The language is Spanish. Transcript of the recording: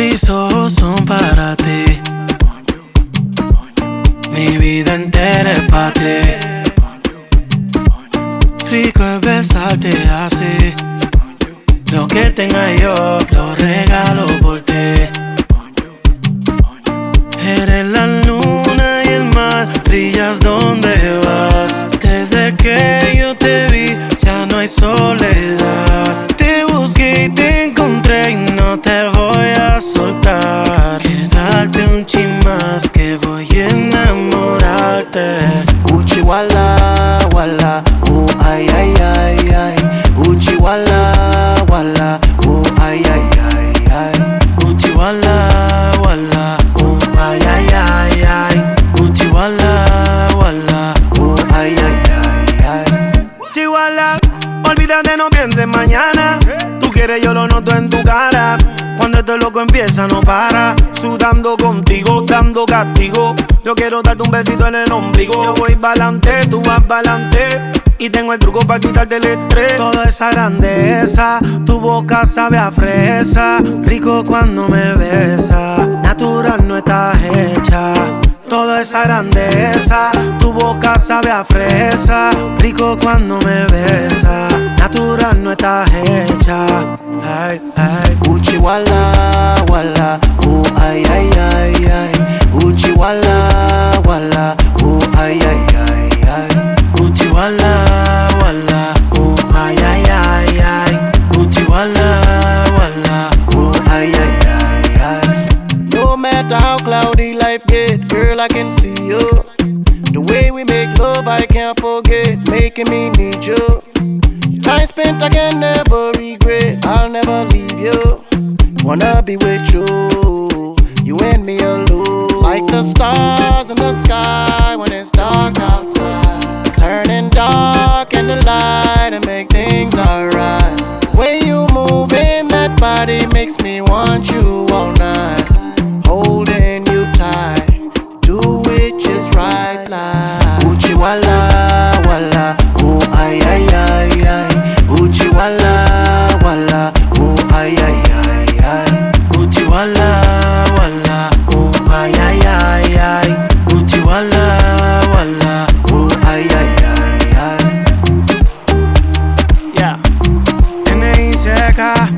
Mis ojos son para ti. Mi vida entera es para ti. Rico es besarte así. Lo que tenga yo, lo regalo por ti. Enamorarte. Uchi wala wala, oh ay ay ay ay. Uchi wala wala, oh ay ay ay ay. Uchi wala wala, oh ay ay ay ay. Uchi wala wala, Oh ay ay ay ay. Chihuahua, olvídate, no pienses mañana. Tú quieres, yo lo noto en tu cara. Este loco empieza, no para. Sudando contigo, dando castigo. Yo quiero darte un besito en el ombligo. Yo voy pa'lante, tú vas pa'lante. Y tengo el truco para quitarte el estrés. Toda esa grandeza, tu boca sabe a fresa. Rico cuando me besa. Natural no estás hecha. Toda esa grandeza, tu boca sabe a fresa. Rico cuando me besa. Natural no estás hecha. Ay, ay. Wala wala, oh ay ay ay ay. Uchi wala oh ay ay ay ay. Uchi wala. Oh, ay, ay, ay, ay. Uchi wala. Oh ay ay ay ay. No matter how cloudy life get, girl I can see you. The way we make love I can't forget, making me need you. Time spent I can never regret. I'll never. Wanna be with you, you and me alone. Like the stars in the sky when it's dark outside. Turning dark in the light and make things alright. Way you move in that body makes me want you all Oh, ay, ay, ay, ay. Yeah. NICK.